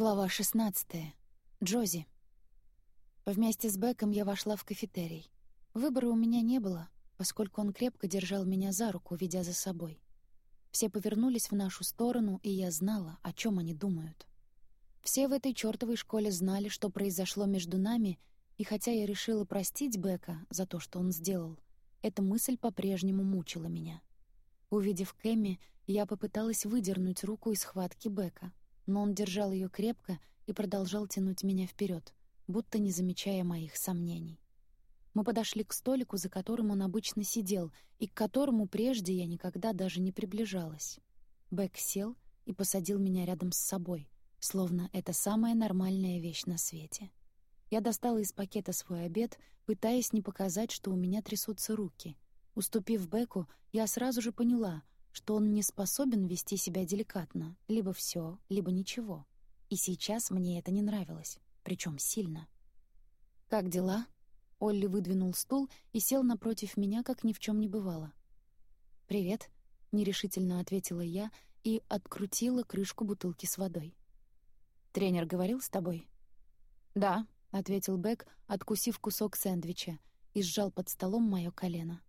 Глава 16. Джози. Вместе с Беком я вошла в кафетерий. Выбора у меня не было, поскольку он крепко держал меня за руку, ведя за собой. Все повернулись в нашу сторону, и я знала, о чем они думают. Все в этой чёртовой школе знали, что произошло между нами, и хотя я решила простить Бека за то, что он сделал, эта мысль по-прежнему мучила меня. Увидев Кэмми, я попыталась выдернуть руку из схватки Бека — но он держал ее крепко и продолжал тянуть меня вперед, будто не замечая моих сомнений. Мы подошли к столику, за которым он обычно сидел, и к которому прежде я никогда даже не приближалась. Бэк сел и посадил меня рядом с собой, словно это самая нормальная вещь на свете. Я достала из пакета свой обед, пытаясь не показать, что у меня трясутся руки. Уступив Беку, я сразу же поняла — что он не способен вести себя деликатно, либо все, либо ничего. И сейчас мне это не нравилось, причем сильно. «Как дела?» Олли выдвинул стул и сел напротив меня, как ни в чем не бывало. «Привет», — нерешительно ответила я и открутила крышку бутылки с водой. «Тренер говорил с тобой?» «Да», — ответил Бек, откусив кусок сэндвича, и сжал под столом моё колено.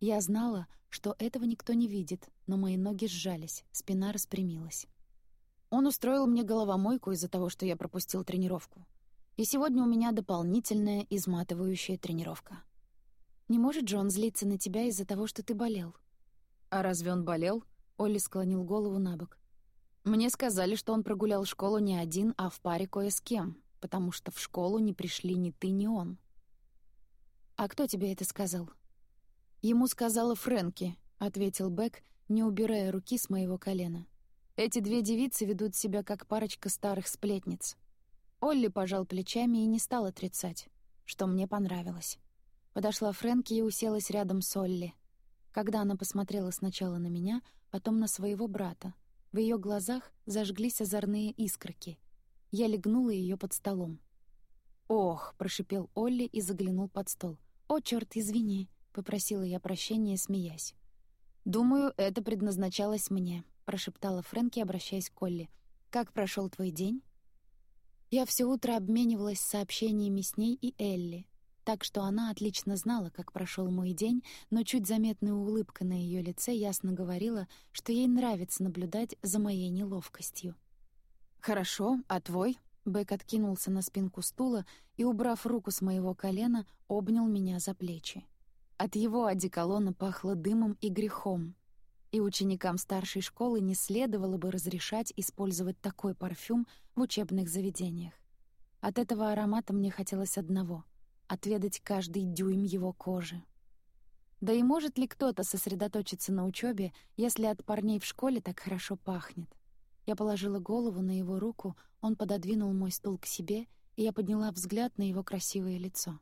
Я знала, что этого никто не видит, но мои ноги сжались, спина распрямилась. Он устроил мне головомойку из-за того, что я пропустил тренировку. И сегодня у меня дополнительная изматывающая тренировка. Не может Джон злиться на тебя из-за того, что ты болел? А разве он болел? Олли склонил голову на бок. Мне сказали, что он прогулял школу не один, а в паре кое с кем, потому что в школу не пришли ни ты, ни он. А кто тебе это сказал? «Ему сказала Фрэнки», — ответил Бек, не убирая руки с моего колена. «Эти две девицы ведут себя как парочка старых сплетниц». Олли пожал плечами и не стал отрицать, что мне понравилось. Подошла Фрэнки и уселась рядом с Олли. Когда она посмотрела сначала на меня, потом на своего брата, в ее глазах зажглись озорные искорки. Я легнула ее под столом. «Ох!» — прошипел Олли и заглянул под стол. «О, черт, извини!» Попросила я прощения, смеясь. «Думаю, это предназначалось мне», — прошептала Фрэнки, обращаясь к Колли. «Как прошел твой день?» Я все утро обменивалась сообщениями с ней и Элли, так что она отлично знала, как прошел мой день, но чуть заметная улыбка на ее лице ясно говорила, что ей нравится наблюдать за моей неловкостью. «Хорошо, а твой?» Бэк откинулся на спинку стула и, убрав руку с моего колена, обнял меня за плечи. От его одеколона пахло дымом и грехом, и ученикам старшей школы не следовало бы разрешать использовать такой парфюм в учебных заведениях. От этого аромата мне хотелось одного — отведать каждый дюйм его кожи. Да и может ли кто-то сосредоточиться на учебе, если от парней в школе так хорошо пахнет? Я положила голову на его руку, он пододвинул мой стул к себе, и я подняла взгляд на его красивое лицо.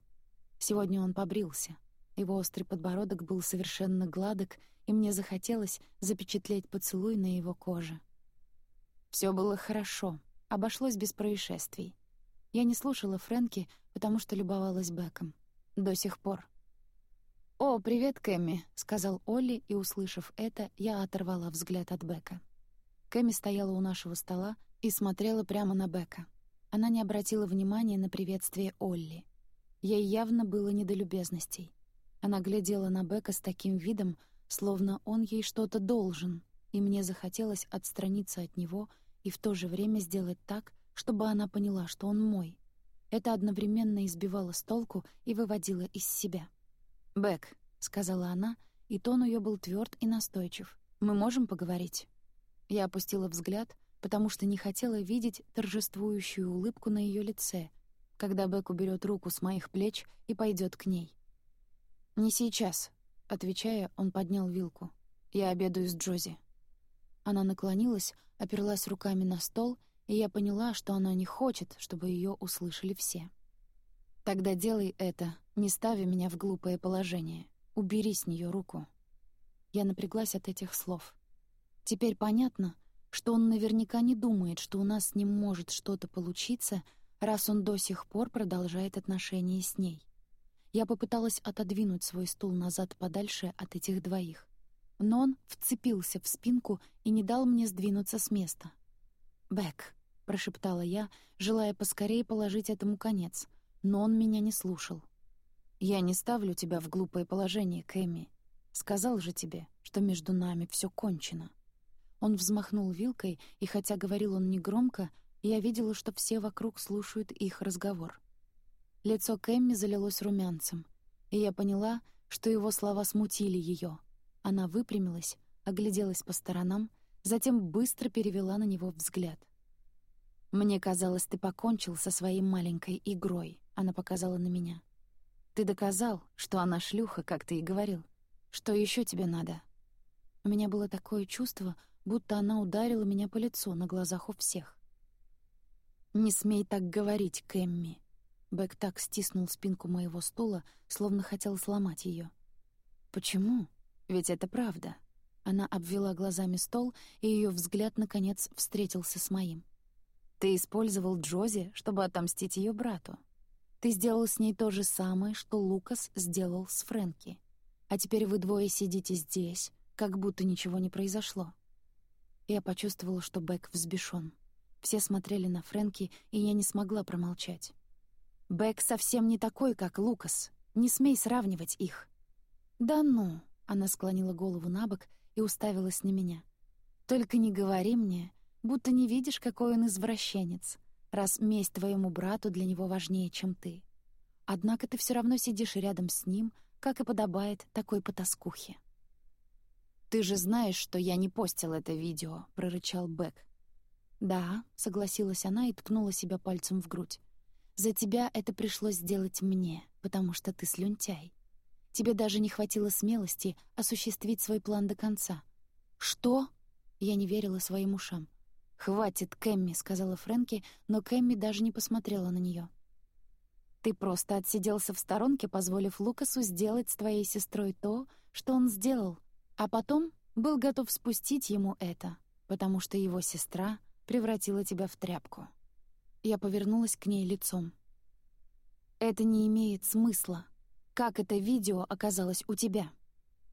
Сегодня он побрился. Его острый подбородок был совершенно гладок, и мне захотелось запечатлеть поцелуй на его коже. Все было хорошо, обошлось без происшествий. Я не слушала Фрэнки, потому что любовалась Беком. До сих пор. «О, привет, Кэмми», — сказал Олли, и, услышав это, я оторвала взгляд от Бека. Кэмми стояла у нашего стола и смотрела прямо на Бека. Она не обратила внимания на приветствие Олли. Ей явно было не до любезностей. Она глядела на Бека с таким видом, словно он ей что-то должен, и мне захотелось отстраниться от него и в то же время сделать так, чтобы она поняла, что он мой. Это одновременно избивало с толку и выводило из себя. «Бек», — сказала она, и тон ее был тверд и настойчив. «Мы можем поговорить?» Я опустила взгляд, потому что не хотела видеть торжествующую улыбку на ее лице, когда Бек уберет руку с моих плеч и пойдет к ней. «Не сейчас», — отвечая, он поднял вилку. «Я обедаю с Джози». Она наклонилась, оперлась руками на стол, и я поняла, что она не хочет, чтобы ее услышали все. «Тогда делай это, не ставя меня в глупое положение. Убери с нее руку». Я напряглась от этих слов. Теперь понятно, что он наверняка не думает, что у нас с ним может что-то получиться, раз он до сих пор продолжает отношения с ней. Я попыталась отодвинуть свой стул назад подальше от этих двоих. Но он вцепился в спинку и не дал мне сдвинуться с места. «Бэк», — прошептала я, желая поскорее положить этому конец, но он меня не слушал. «Я не ставлю тебя в глупое положение, Кэмми. Сказал же тебе, что между нами все кончено». Он взмахнул вилкой, и хотя говорил он негромко, я видела, что все вокруг слушают их разговор. Лицо Кэмми залилось румянцем, и я поняла, что его слова смутили ее. Она выпрямилась, огляделась по сторонам, затем быстро перевела на него взгляд. «Мне казалось, ты покончил со своей маленькой игрой», — она показала на меня. «Ты доказал, что она шлюха, как ты и говорил. Что еще тебе надо?» У меня было такое чувство, будто она ударила меня по лицу на глазах у всех. «Не смей так говорить, Кэмми!» Бэк так стиснул спинку моего стула, словно хотел сломать ее. «Почему? Ведь это правда». Она обвела глазами стол, и ее взгляд, наконец, встретился с моим. «Ты использовал Джози, чтобы отомстить ее брату. Ты сделал с ней то же самое, что Лукас сделал с Фрэнки. А теперь вы двое сидите здесь, как будто ничего не произошло». Я почувствовала, что Бэк взбешен. Все смотрели на Фрэнки, и я не смогла промолчать. «Бэк совсем не такой, как Лукас. Не смей сравнивать их». «Да ну!» — она склонила голову на бок и уставилась на меня. «Только не говори мне, будто не видишь, какой он извращенец, раз месть твоему брату для него важнее, чем ты. Однако ты все равно сидишь рядом с ним, как и подобает такой потаскухе». «Ты же знаешь, что я не постил это видео», — прорычал Бэк. «Да», — согласилась она и ткнула себя пальцем в грудь. «За тебя это пришлось сделать мне, потому что ты слюнтяй. Тебе даже не хватило смелости осуществить свой план до конца». «Что?» — я не верила своим ушам. «Хватит, Кэмми», — сказала Фрэнки, но Кэмми даже не посмотрела на нее. «Ты просто отсиделся в сторонке, позволив Лукасу сделать с твоей сестрой то, что он сделал, а потом был готов спустить ему это, потому что его сестра превратила тебя в тряпку. Я повернулась к ней лицом. «Это не имеет смысла. Как это видео оказалось у тебя?»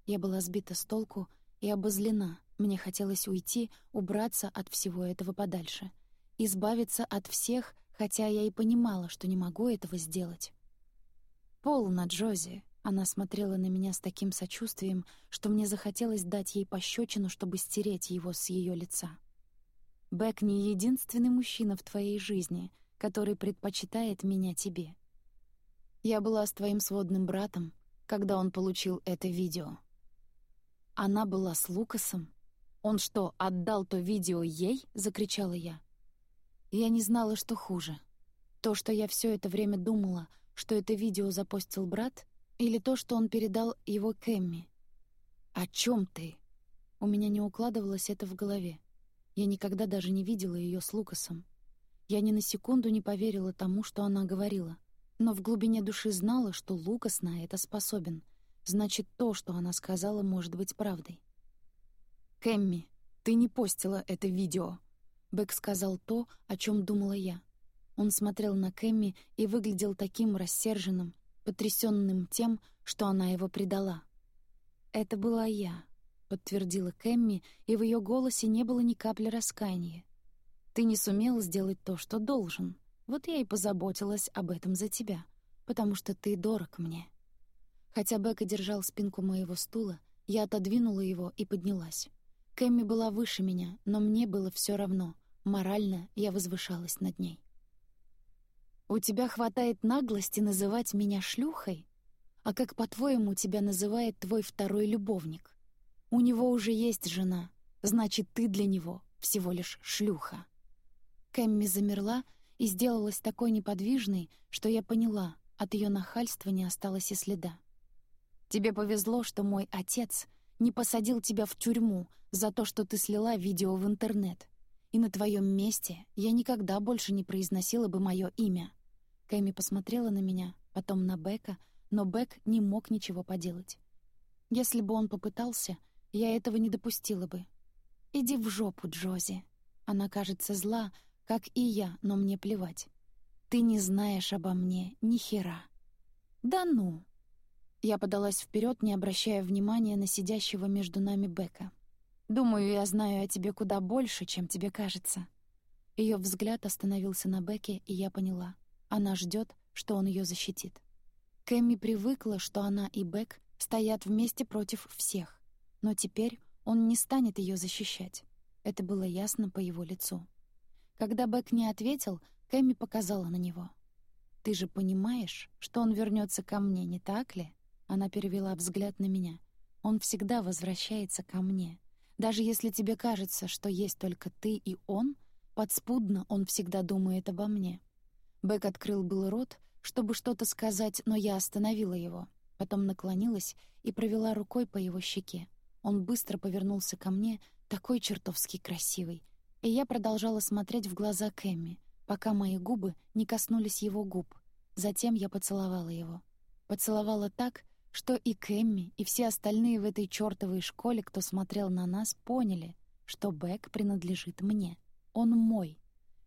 Я была сбита с толку и обозлена. Мне хотелось уйти, убраться от всего этого подальше. Избавиться от всех, хотя я и понимала, что не могу этого сделать. «Полно, Джози. Она смотрела на меня с таким сочувствием, что мне захотелось дать ей пощечину, чтобы стереть его с ее лица. «Бэк не единственный мужчина в твоей жизни, который предпочитает меня тебе. Я была с твоим сводным братом, когда он получил это видео. Она была с Лукасом. Он что, отдал то видео ей?» — закричала я. Я не знала, что хуже. То, что я все это время думала, что это видео запостил брат — или то, что он передал его Кэмми. «О чем ты?» У меня не укладывалось это в голове. Я никогда даже не видела ее с Лукасом. Я ни на секунду не поверила тому, что она говорила. Но в глубине души знала, что Лукас на это способен. Значит, то, что она сказала, может быть правдой. «Кэмми, ты не постила это видео!» Бэк сказал то, о чем думала я. Он смотрел на Кэмми и выглядел таким рассерженным, потрясенным тем, что она его предала. «Это была я», — подтвердила Кэмми, и в ее голосе не было ни капли раскаяния. «Ты не сумел сделать то, что должен. Вот я и позаботилась об этом за тебя, потому что ты дорог мне». Хотя Бека держал спинку моего стула, я отодвинула его и поднялась. Кэмми была выше меня, но мне было все равно. Морально я возвышалась над ней. У тебя хватает наглости называть меня шлюхой? А как, по-твоему, тебя называет твой второй любовник? У него уже есть жена, значит, ты для него всего лишь шлюха». Кэмми замерла и сделалась такой неподвижной, что я поняла, от ее нахальства не осталось и следа. «Тебе повезло, что мой отец не посадил тебя в тюрьму за то, что ты слила видео в интернет. И на твоем месте я никогда больше не произносила бы мое имя. Кэми посмотрела на меня, потом на Бека, но Бек не мог ничего поделать. Если бы он попытался, я этого не допустила бы. «Иди в жопу, Джози. Она кажется зла, как и я, но мне плевать. Ты не знаешь обо мне ни хера». «Да ну!» Я подалась вперед, не обращая внимания на сидящего между нами Бека. «Думаю, я знаю о тебе куда больше, чем тебе кажется». Ее взгляд остановился на Бекке, и я поняла. Она ждет, что он ее защитит. Кэмми привыкла, что она и Бек стоят вместе против всех. Но теперь он не станет ее защищать. Это было ясно по его лицу. Когда Бек не ответил, Кэмми показала на него. «Ты же понимаешь, что он вернется ко мне, не так ли?» Она перевела взгляд на меня. «Он всегда возвращается ко мне. Даже если тебе кажется, что есть только ты и он, подспудно он всегда думает обо мне». Бек открыл был рот, чтобы что-то сказать, но я остановила его. Потом наклонилась и провела рукой по его щеке. Он быстро повернулся ко мне, такой чертовски красивый. И я продолжала смотреть в глаза Кэмми, пока мои губы не коснулись его губ. Затем я поцеловала его. Поцеловала так, что и Кэмми, и все остальные в этой чёртовой школе, кто смотрел на нас, поняли, что Бэк принадлежит мне. Он мой.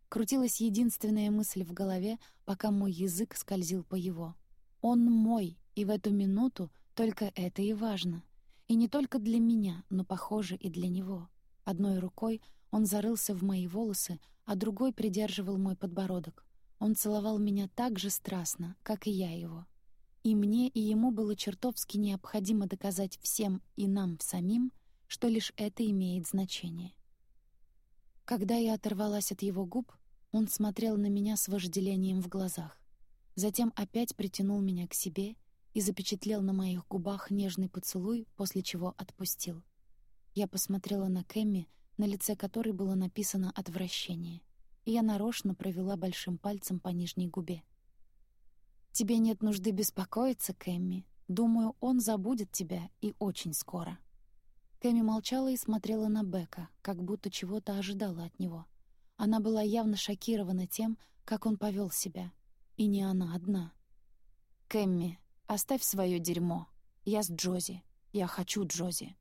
Крутилась единственная мысль в голове, пока мой язык скользил по его. Он мой, и в эту минуту только это и важно — и не только для меня, но, похоже, и для него. Одной рукой он зарылся в мои волосы, а другой придерживал мой подбородок. Он целовал меня так же страстно, как и я его. И мне, и ему было чертовски необходимо доказать всем и нам самим, что лишь это имеет значение. Когда я оторвалась от его губ, он смотрел на меня с вожделением в глазах. Затем опять притянул меня к себе и запечатлел на моих губах нежный поцелуй, после чего отпустил. Я посмотрела на Кэмми, на лице которой было написано «отвращение», и я нарочно провела большим пальцем по нижней губе. «Тебе нет нужды беспокоиться, Кэмми. Думаю, он забудет тебя и очень скоро». Кэмми молчала и смотрела на Бека, как будто чего-то ожидала от него. Она была явно шокирована тем, как он повел себя. И не она одна. «Кэмми, «Оставь свое дерьмо. Я с Джози. Я хочу Джози».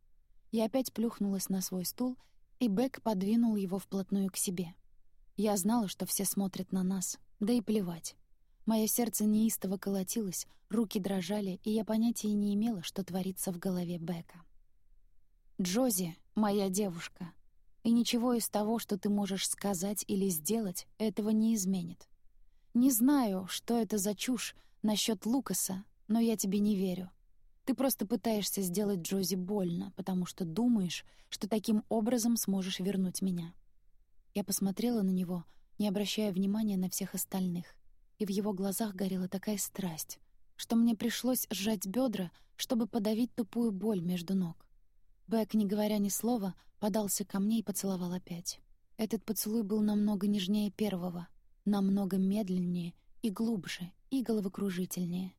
Я опять плюхнулась на свой стул, и Бек подвинул его вплотную к себе. Я знала, что все смотрят на нас, да и плевать. Мое сердце неистово колотилось, руки дрожали, и я понятия не имела, что творится в голове Бека. «Джози — моя девушка, и ничего из того, что ты можешь сказать или сделать, этого не изменит. Не знаю, что это за чушь насчет Лукаса, но я тебе не верю. Ты просто пытаешься сделать Джози больно, потому что думаешь, что таким образом сможешь вернуть меня». Я посмотрела на него, не обращая внимания на всех остальных, и в его глазах горела такая страсть, что мне пришлось сжать бедра, чтобы подавить тупую боль между ног. Бэк, не говоря ни слова, подался ко мне и поцеловал опять. Этот поцелуй был намного нежнее первого, намного медленнее и глубже, и головокружительнее.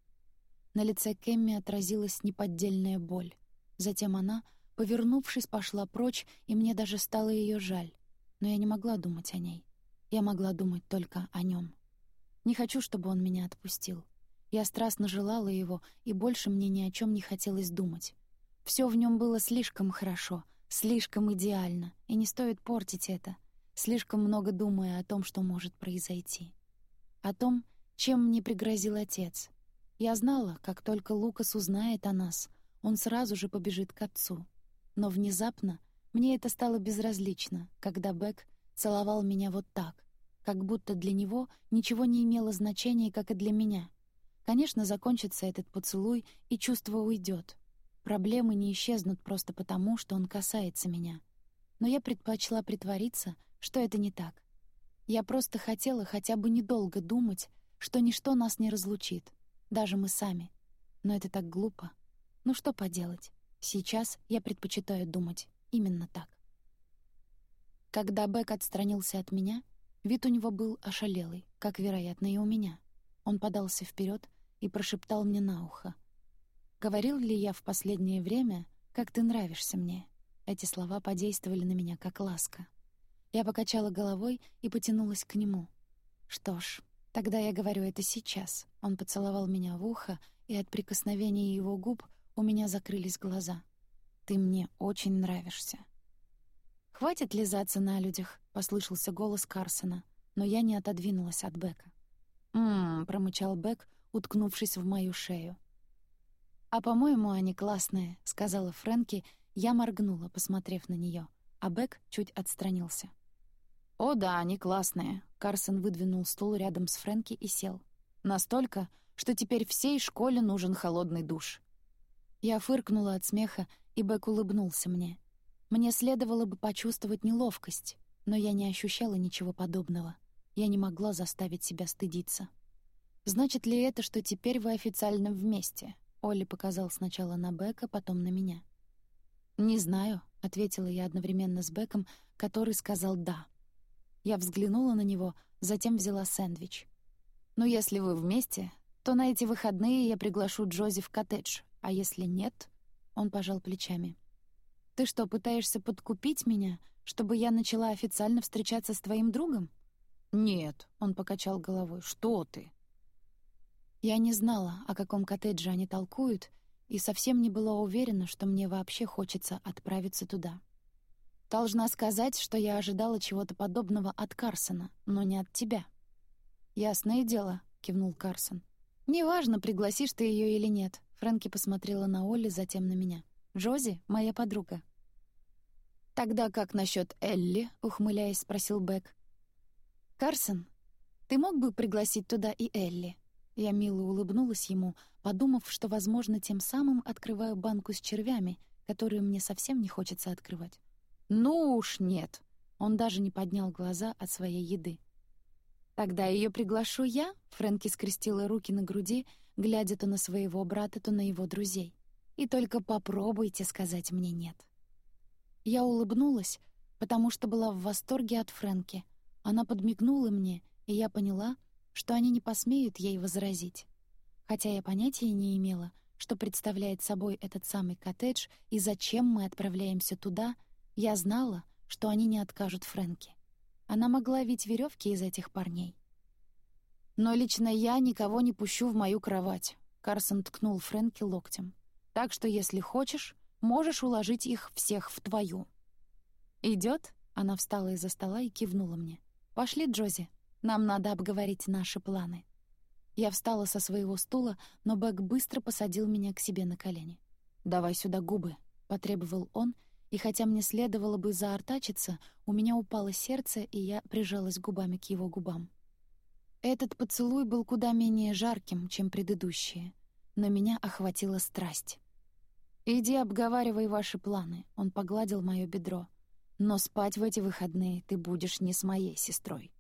На лице Кэмми отразилась неподдельная боль. Затем она, повернувшись, пошла прочь, и мне даже стало ее жаль. Но я не могла думать о ней. Я могла думать только о нем. Не хочу, чтобы он меня отпустил. Я страстно желала его, и больше мне ни о чем не хотелось думать. Все в нем было слишком хорошо, слишком идеально, и не стоит портить это, слишком много думая о том, что может произойти. О том, чем мне пригрозил отец, я знала, как только Лукас узнает о нас, он сразу же побежит к отцу. Но внезапно мне это стало безразлично, когда Бек целовал меня вот так, как будто для него ничего не имело значения, как и для меня. Конечно, закончится этот поцелуй, и чувство уйдет. Проблемы не исчезнут просто потому, что он касается меня. Но я предпочла притвориться, что это не так. Я просто хотела хотя бы недолго думать, что ничто нас не разлучит, даже мы сами. Но это так глупо. Ну что поделать? Сейчас я предпочитаю думать именно так. Когда Бэк отстранился от меня, вид у него был ошалелый, как, вероятно, и у меня. Он подался вперед и прошептал мне на ухо. «Говорил ли я в последнее время, как ты нравишься мне?» Эти слова подействовали на меня, как ласка. Я покачала головой и потянулась к нему. Что ж, Тогда я говорю это сейчас. Он поцеловал меня в ухо, и от прикосновения его губ у меня закрылись глаза. Ты мне очень нравишься. Хватит лизаться на людях, послышался голос Карсона, но я не отодвинулась от Бека. «М-м», промычал Бек, уткнувшись в мою шею. «А, по-моему, они классные», — сказала Фрэнки. Я моргнула, посмотрев на нее, а Бек чуть отстранился. «О да, они классные». Карсон выдвинул стул рядом с Фрэнки и сел. «Настолько, что теперь всей школе нужен холодный душ». Я фыркнула от смеха, и Бэк улыбнулся мне. Мне следовало бы почувствовать неловкость, но я не ощущала ничего подобного. Я не могла заставить себя стыдиться. «Значит ли это, что теперь вы официально вместе?» Олли показал сначала на Бека, потом на меня. «Не знаю», — ответила я одновременно с Беком, который сказал «да». Я взглянула на него, затем взяла сэндвич. «Ну, если вы вместе, то на эти выходные я приглашу Джози в коттедж, а если нет...» Он пожал плечами. «Ты что, пытаешься подкупить меня, чтобы я начала официально встречаться с твоим другом?» «Нет», — он покачал головой, — «что ты?» Я не знала, о каком коттедже они толкуют, и совсем не была уверена, что мне вообще хочется отправиться туда. Должна сказать, что я ожидала чего-то подобного от Карсона, но не от тебя. «Ясное дело», — кивнул Карсон. «Неважно, пригласишь ты ее или нет». Фрэнки посмотрела на Олли, затем на меня. «Джози — моя подруга». «Тогда как насчет Элли?» — ухмыляясь, спросил Бек. «Карсон, ты мог бы пригласить туда и Элли?» Я мило улыбнулась ему, подумав, что, возможно, тем самым открываю банку с червями, которую мне совсем не хочется открывать. «Ну уж нет!» Он даже не поднял глаза от своей еды. «Тогда ее приглашу я?» Фрэнки скрестила руки на груди, глядя то на своего брата, то на его друзей. «И только попробуйте сказать мне «нет». Я улыбнулась, потому что была в восторге от Фрэнки. Она подмигнула мне, и я поняла, что они не посмеют ей возразить. Хотя я понятия не имела, что представляет собой этот самый коттедж и зачем мы отправляемся туда, я знала, что они не откажут Фрэнки. Она могла ведь веревки из этих парней. «Но лично я никого не пущу в мою кровать», — Карсон ткнул Фрэнки локтем. «Так что, если хочешь, можешь уложить их всех в твою». «Идёт?» — она встала из-за стола и кивнула мне. «Пошли, Джози, нам надо обговорить наши планы». Я встала со своего стула, но Бэк быстро посадил меня к себе на колени. «Давай сюда губы», — потребовал он, и хотя мне следовало бы заортачиться, у меня упало сердце, и я прижалась губами к его губам. Этот поцелуй был куда менее жарким, чем предыдущие, но меня охватила страсть. «Иди обговаривай ваши планы», — он погладил моё бедро. «Но спать в эти выходные ты будешь не с моей сестрой».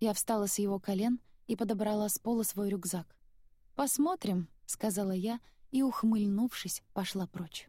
Я встала с его колен и подобрала с пола свой рюкзак. «Посмотрим», — сказала я, и, ухмыльнувшись, пошла прочь.